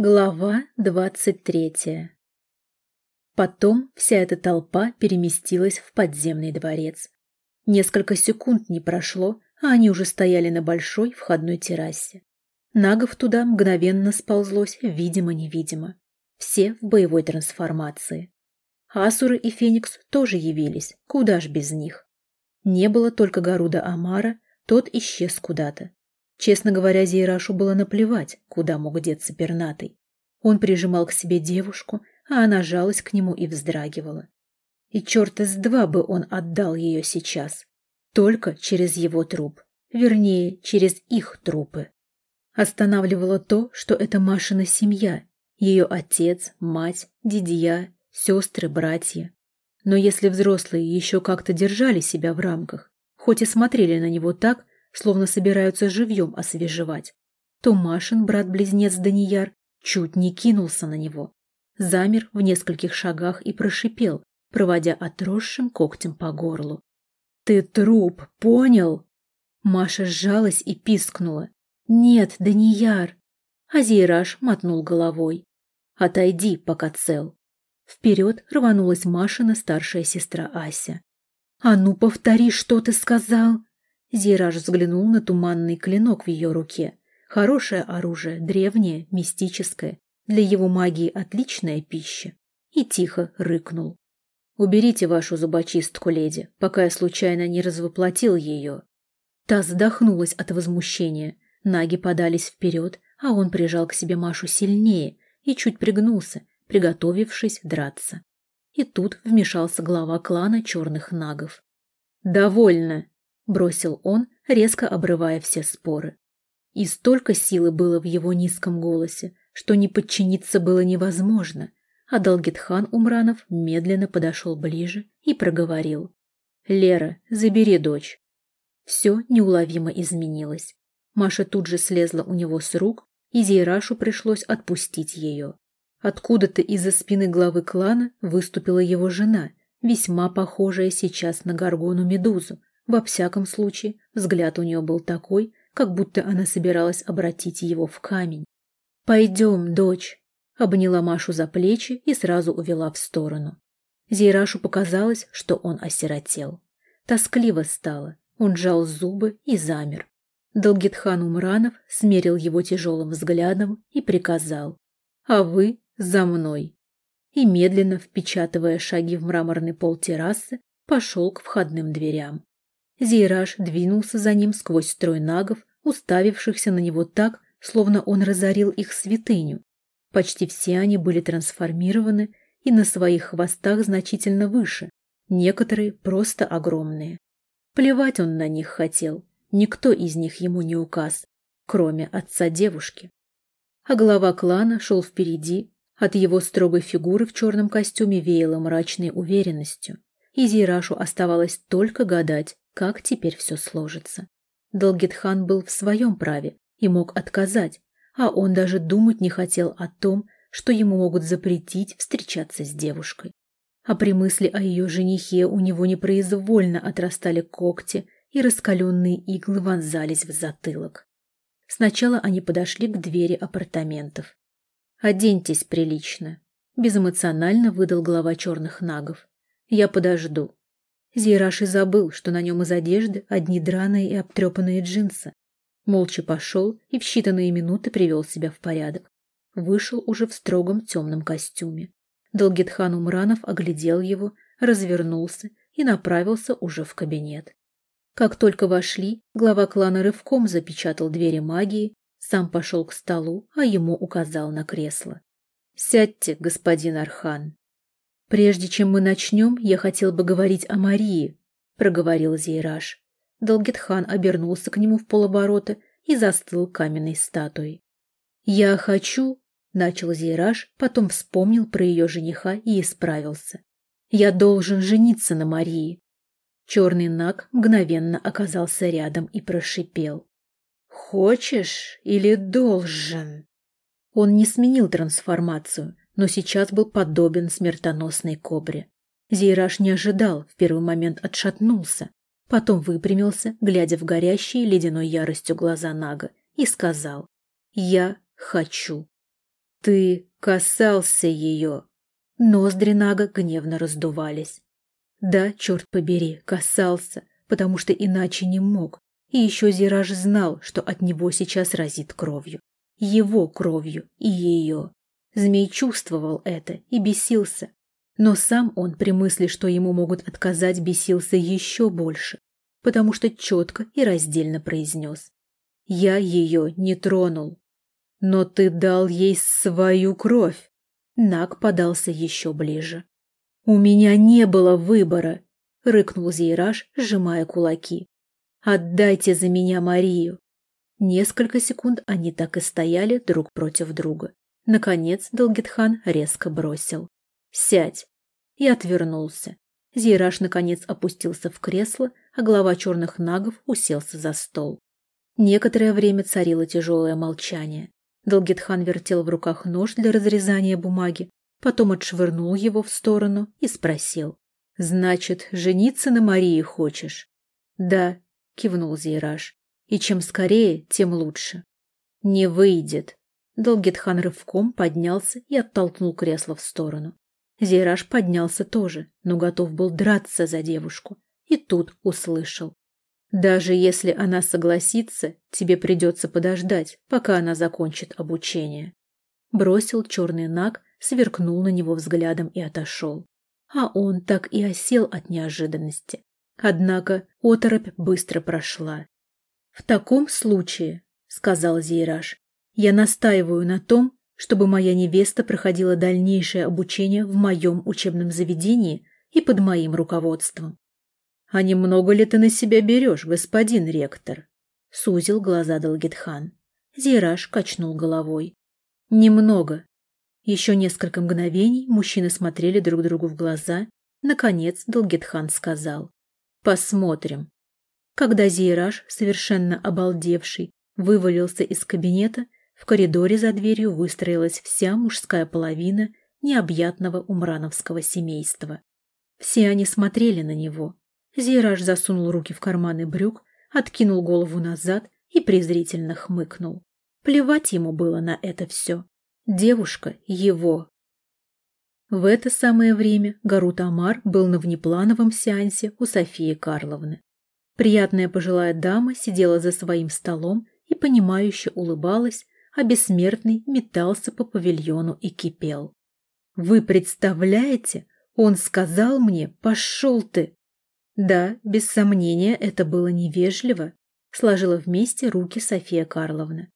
Глава двадцать третья Потом вся эта толпа переместилась в подземный дворец. Несколько секунд не прошло, а они уже стояли на большой входной террасе. Нагов туда мгновенно сползлось, видимо-невидимо. Все в боевой трансформации. Асуры и Феникс тоже явились, куда ж без них. Не было только Гаруда Амара, тот исчез куда-то. Честно говоря, Зейрашу было наплевать, куда мог деться пернатый. Он прижимал к себе девушку, а она жалась к нему и вздрагивала. И черт из два бы он отдал ее сейчас. Только через его труп. Вернее, через их трупы. Останавливало то, что это Машина семья. Ее отец, мать, дядья, сестры, братья. Но если взрослые еще как-то держали себя в рамках, хоть и смотрели на него так, словно собираются живьем освежевать, то Машин брат-близнец Данияр чуть не кинулся на него. Замер в нескольких шагах и прошипел, проводя отросшим когтем по горлу. «Ты труп, понял?» Маша сжалась и пискнула. «Нет, Данияр!» Азираж мотнул головой. «Отойди, пока цел». Вперед рванулась Машина старшая сестра Ася. «А ну, повтори, что ты сказал!» Зираж взглянул на туманный клинок в ее руке. Хорошее оружие, древнее, мистическое, для его магии отличная пища. И тихо рыкнул. «Уберите вашу зубочистку, леди, пока я случайно не развоплотил ее». Та задохнулась от возмущения. Наги подались вперед, а он прижал к себе Машу сильнее и чуть пригнулся, приготовившись драться. И тут вмешался глава клана черных нагов. «Довольно!» Бросил он, резко обрывая все споры. И столько силы было в его низком голосе, что не подчиниться было невозможно, а Далгитхан Умранов медленно подошел ближе и проговорил. «Лера, забери дочь». Все неуловимо изменилось. Маша тут же слезла у него с рук, и Зейрашу пришлось отпустить ее. Откуда-то из-за спины главы клана выступила его жена, весьма похожая сейчас на Гаргону Медузу, во всяком случае, взгляд у нее был такой, как будто она собиралась обратить его в камень. «Пойдем, дочь!» Обняла Машу за плечи и сразу увела в сторону. Зейрашу показалось, что он осиротел. Тоскливо стало, он сжал зубы и замер. Долгитхан Умранов смерил его тяжелым взглядом и приказал «А вы за мной!» И медленно, впечатывая шаги в мраморный пол террасы, пошел к входным дверям. Зейраж двинулся за ним сквозь строй нагов, уставившихся на него так, словно он разорил их святыню. Почти все они были трансформированы и на своих хвостах значительно выше, некоторые просто огромные. Плевать он на них хотел, никто из них ему не указ, кроме отца девушки. А глава клана шел впереди, от его строгой фигуры в черном костюме веяло мрачной уверенностью, и Зейрашу оставалось только гадать, как теперь все сложится. Долгитхан был в своем праве и мог отказать, а он даже думать не хотел о том, что ему могут запретить встречаться с девушкой. А при мысли о ее женихе у него непроизвольно отрастали когти, и раскаленные иглы вонзались в затылок. Сначала они подошли к двери апартаментов. «Оденьтесь прилично», – безэмоционально выдал глава черных нагов. «Я подожду». Зейраш и забыл, что на нем из одежды одни драные и обтрепанные джинсы. Молча пошел и в считанные минуты привел себя в порядок. Вышел уже в строгом темном костюме. Долгитхан Умранов оглядел его, развернулся и направился уже в кабинет. Как только вошли, глава клана рывком запечатал двери магии, сам пошел к столу, а ему указал на кресло. «Сядьте, господин Архан». «Прежде чем мы начнем, я хотел бы говорить о Марии», — проговорил Зейраж. Долгитхан обернулся к нему в полоборота и застыл каменной статуей. «Я хочу», — начал Зейраж, потом вспомнил про ее жениха и исправился. «Я должен жениться на Марии». Черный наг мгновенно оказался рядом и прошипел. «Хочешь или должен?» Он не сменил трансформацию, но сейчас был подобен смертоносной кобре. Зейраж не ожидал, в первый момент отшатнулся, потом выпрямился, глядя в горящие ледяной яростью глаза Нага, и сказал «Я хочу». Ты касался ее. Ноздри Нага гневно раздувались. Да, черт побери, касался, потому что иначе не мог. И еще Зираж знал, что от него сейчас разит кровью. Его кровью и ее. Змей чувствовал это и бесился. Но сам он при мысли, что ему могут отказать, бесился еще больше, потому что четко и раздельно произнес. «Я ее не тронул». «Но ты дал ей свою кровь!» Наг подался еще ближе. «У меня не было выбора!» — рыкнул Зейраж, сжимая кулаки. «Отдайте за меня Марию!» Несколько секунд они так и стояли друг против друга. Наконец Долгитхан резко бросил. «Сядь!» и отвернулся. Зейраж наконец опустился в кресло, а глава черных нагов уселся за стол. Некоторое время царило тяжелое молчание. Долгитхан вертел в руках нож для разрезания бумаги, потом отшвырнул его в сторону и спросил. «Значит, жениться на Марии хочешь?» «Да», — кивнул Зейраж. «И чем скорее, тем лучше». «Не выйдет», Долгитхан рывком поднялся и оттолкнул кресло в сторону. Зейраж поднялся тоже, но готов был драться за девушку. И тут услышал. «Даже если она согласится, тебе придется подождать, пока она закончит обучение». Бросил черный наг, сверкнул на него взглядом и отошел. А он так и осел от неожиданности. Однако оторопь быстро прошла. «В таком случае», — сказал Зейраж, я настаиваю на том, чтобы моя невеста проходила дальнейшее обучение в моем учебном заведении и под моим руководством. «А немного ли ты на себя берешь, господин ректор?» — сузил глаза Далгитхан. Зираж качнул головой. «Немного». Еще несколько мгновений мужчины смотрели друг другу в глаза. Наконец Далгитхан сказал. «Посмотрим». Когда Зейраж, совершенно обалдевший, вывалился из кабинета, в коридоре за дверью выстроилась вся мужская половина необъятного умрановского семейства. Все они смотрели на него. Зираж засунул руки в карманы брюк, откинул голову назад и презрительно хмыкнул. Плевать ему было на это все. Девушка его. В это самое время Гарут Амар был на внеплановом сеансе у Софии Карловны. Приятная пожилая дама сидела за своим столом и понимающе улыбалась, а бессмертный метался по павильону и кипел. «Вы представляете? Он сказал мне, пошел ты!» Да, без сомнения, это было невежливо, сложила вместе руки София Карловна.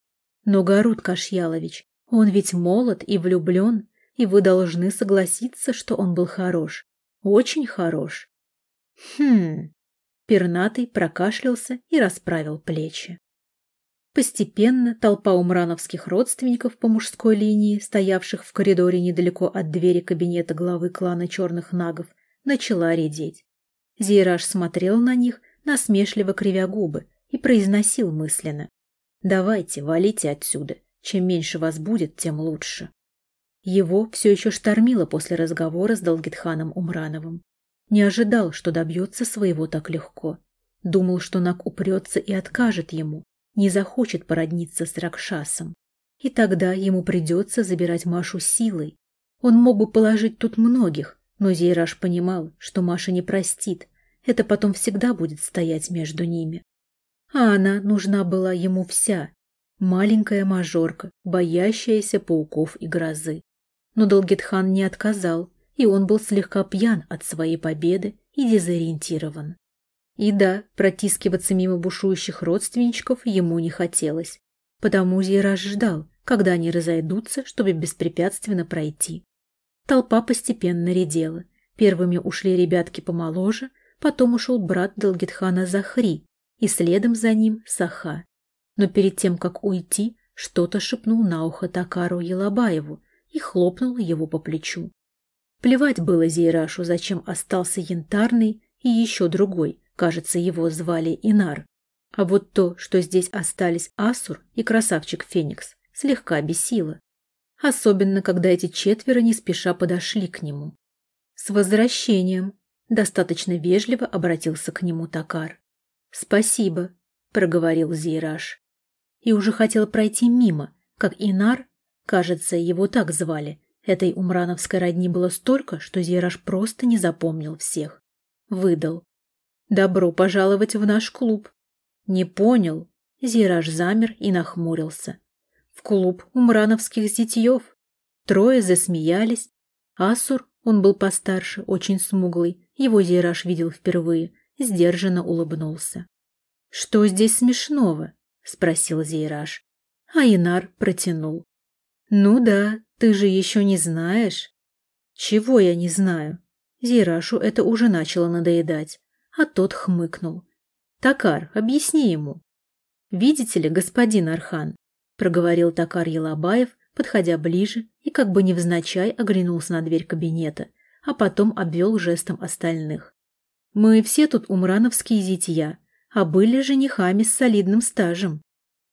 Но Гарут Кашьялович, он ведь молод и влюблен, и вы должны согласиться, что он был хорош. Очень хорош. Хм. Пернатый прокашлялся и расправил плечи. Постепенно толпа умрановских родственников по мужской линии, стоявших в коридоре недалеко от двери кабинета главы клана черных нагов, начала редеть. Зейраж смотрел на них, насмешливо кривя губы, и произносил мысленно. «Давайте, валите отсюда. Чем меньше вас будет, тем лучше». Его все еще штормило после разговора с Долгитханом Умрановым. Не ожидал, что добьется своего так легко. Думал, что Нак упрется и откажет ему, не захочет породниться с Ракшасом. И тогда ему придется забирать Машу силой. Он мог бы положить тут многих, но Зейраж понимал, что Маша не простит. Это потом всегда будет стоять между ними. А она нужна была ему вся. Маленькая мажорка, боящаяся пауков и грозы. Но Долгитхан не отказал, и он был слегка пьян от своей победы и дезориентирован. И да, протискиваться мимо бушующих родственничков ему не хотелось, потому Зираж ждал, когда они разойдутся, чтобы беспрепятственно пройти. Толпа постепенно редела. Первыми ушли ребятки помоложе, потом ушел брат Далгитхана Захри, и следом за ним Саха. Но перед тем, как уйти, что-то шепнул на ухо Такару Елабаеву и хлопнул его по плечу. Плевать было Зейрашу, зачем остался янтарный и еще другой, Кажется, его звали Инар. А вот то, что здесь остались Асур и красавчик Феникс, слегка бесило. Особенно, когда эти четверо не спеша подошли к нему. «С возвращением!» – достаточно вежливо обратился к нему Такар. «Спасибо», – проговорил Зейраж. И уже хотел пройти мимо, как Инар, Кажется, его так звали. Этой умрановской родни было столько, что Зираж просто не запомнил всех. Выдал. «Добро пожаловать в наш клуб». «Не понял». Зираж замер и нахмурился. «В клуб умрановских зятьев». Трое засмеялись. Асур, он был постарше, очень смуглый, его Зираж видел впервые, сдержанно улыбнулся. «Что здесь смешного?» — спросил Зейраж. А Инар протянул. «Ну да, ты же еще не знаешь». «Чего я не знаю?» Зейрашу это уже начало надоедать, а тот хмыкнул. «Такар, объясни ему». «Видите ли, господин Архан», — проговорил Такар Елабаев, подходя ближе и как бы невзначай оглянулся на дверь кабинета, а потом обвел жестом остальных. «Мы все тут умрановские зятья, а были женихами с солидным стажем.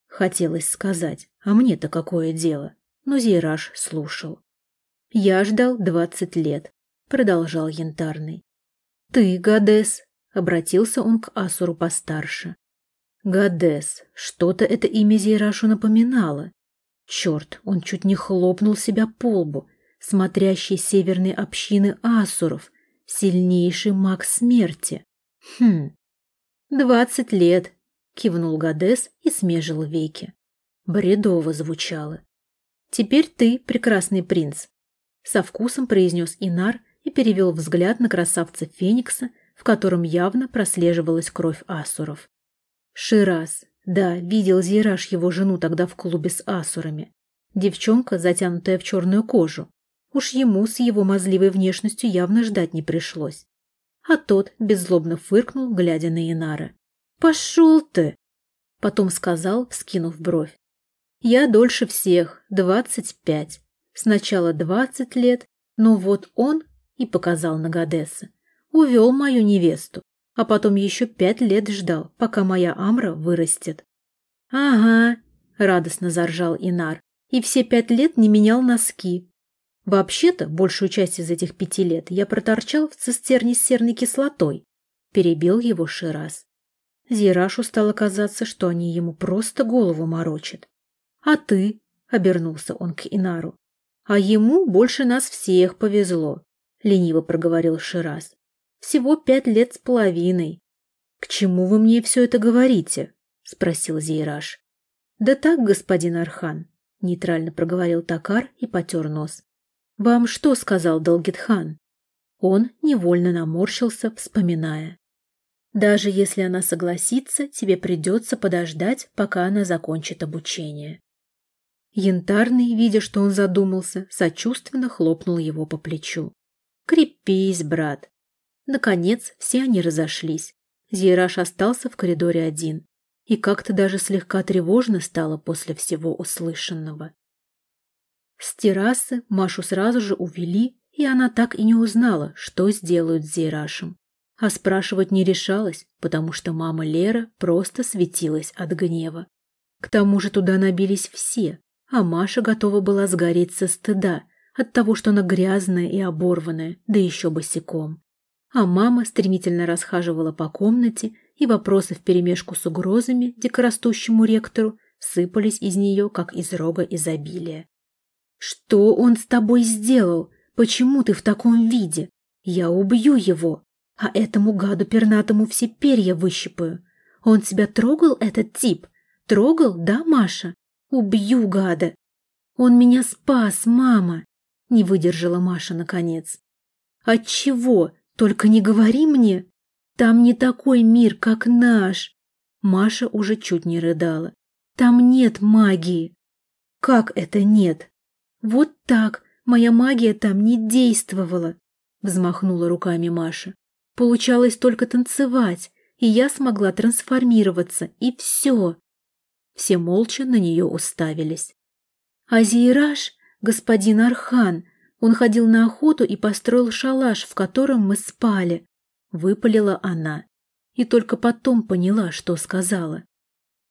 Хотелось сказать, а мне-то какое дело? Но Зейраж слушал. Я ждал двадцать лет, продолжал Янтарный. Ты, Гадес, обратился он к Асуру постарше. Гадес, что-то это имя Зейрашу напоминало. Черт, он чуть не хлопнул себя по лбу, смотрящий северной общины Асуров, сильнейший маг смерти. Хм, «Двадцать лет», — кивнул Гадес и смежил веки. Бредово звучало. «Теперь ты, прекрасный принц», — со вкусом произнес Инар и перевел взгляд на красавца Феникса, в котором явно прослеживалась кровь асуров. Шираз, да, видел Зираж его жену тогда в клубе с асурами. Девчонка, затянутая в черную кожу. Уж ему с его мазливой внешностью явно ждать не пришлось а тот беззлобно фыркнул, глядя на Инара. «Пошел ты!» Потом сказал, вскинув бровь. «Я дольше всех, двадцать пять. Сначала двадцать лет, но вот он, и показал на Гадеса, увел мою невесту, а потом еще пять лет ждал, пока моя Амра вырастет». «Ага», — радостно заржал Инар, и все пять лет не менял носки, Вообще-то, большую часть из этих пяти лет я проторчал в цистерне с серной кислотой. Перебил его Шираз. Зирашу стало казаться, что они ему просто голову морочат. «А ты?» — обернулся он к Инару. «А ему больше нас всех повезло», — лениво проговорил Шираз. «Всего пять лет с половиной». «К чему вы мне все это говорите?» — спросил Зейраж. «Да так, господин Архан», — нейтрально проговорил Такар и потер нос. «Вам что сказал Долгитхан?» Он невольно наморщился, вспоминая. «Даже если она согласится, тебе придется подождать, пока она закончит обучение». Янтарный, видя, что он задумался, сочувственно хлопнул его по плечу. «Крепись, брат!» Наконец, все они разошлись. Зейраж остался в коридоре один. И как-то даже слегка тревожно стало после всего услышанного. С террасы Машу сразу же увели, и она так и не узнала, что сделают с Зейрашем. А спрашивать не решалась, потому что мама Лера просто светилась от гнева. К тому же туда набились все, а Маша готова была сгореть со стыда от того, что она грязная и оборванная, да еще босиком. А мама стремительно расхаживала по комнате, и вопросы вперемешку с угрозами дикорастущему ректору сыпались из нее, как из рога изобилия. «Что он с тобой сделал? Почему ты в таком виде? Я убью его, а этому гаду пернатому все перья выщипаю. Он тебя трогал, этот тип? Трогал, да, Маша? Убью гада!» «Он меня спас, мама!» — не выдержала Маша наконец. «От чего? Только не говори мне! Там не такой мир, как наш!» Маша уже чуть не рыдала. «Там нет магии!» «Как это нет?» «Вот так! Моя магия там не действовала!» — взмахнула руками Маша. «Получалось только танцевать, и я смогла трансформироваться, и все!» Все молча на нее уставились. «А Зейраж, господин Архан, он ходил на охоту и построил шалаш, в котором мы спали», — выпалила она. И только потом поняла, что сказала.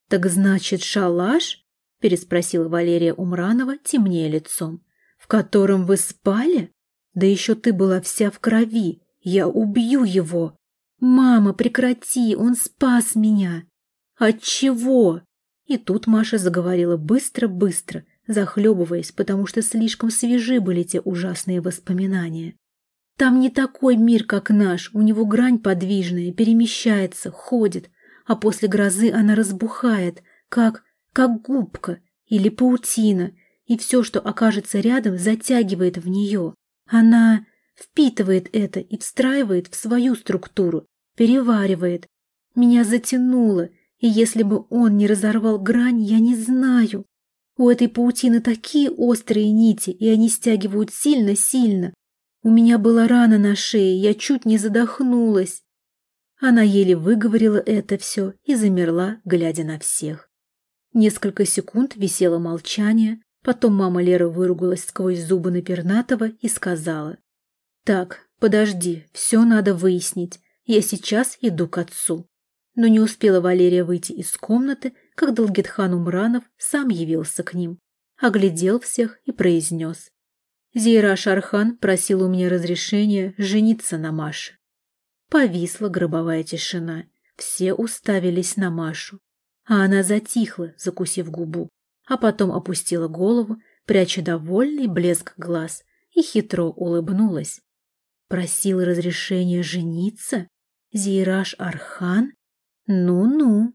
«Так значит, шалаш?» — переспросила Валерия Умранова, темнее лицом. «В котором вы спали? Да еще ты была вся в крови. Я убью его! Мама, прекрати, он спас меня!» «От чего?» И тут Маша заговорила быстро-быстро, захлебываясь, потому что слишком свежи были те ужасные воспоминания. Там не такой мир, как наш, у него грань подвижная, перемещается, ходит, а после грозы она разбухает, как, как губка или паутина, и все, что окажется рядом, затягивает в нее. Она впитывает это и встраивает в свою структуру, переваривает. Меня затянуло, и если бы он не разорвал грань, я не знаю. У этой паутины такие острые нити, и они стягивают сильно-сильно. У меня была рана на шее, я чуть не задохнулась. Она еле выговорила это все и замерла, глядя на всех. Несколько секунд висело молчание, потом мама Леры выругалась сквозь зубы на Пернатова и сказала. «Так, подожди, все надо выяснить. Я сейчас иду к отцу» но не успела Валерия выйти из комнаты, как Долгетхан Умранов сам явился к ним, оглядел всех и произнес. Зейра Шархан просил у меня разрешения жениться на Маше. Повисла гробовая тишина, все уставились на Машу, а она затихла, закусив губу, а потом опустила голову, пряча довольный блеск глаз, и хитро улыбнулась. Просил разрешения жениться? Зейраш Архан? Ну-ну.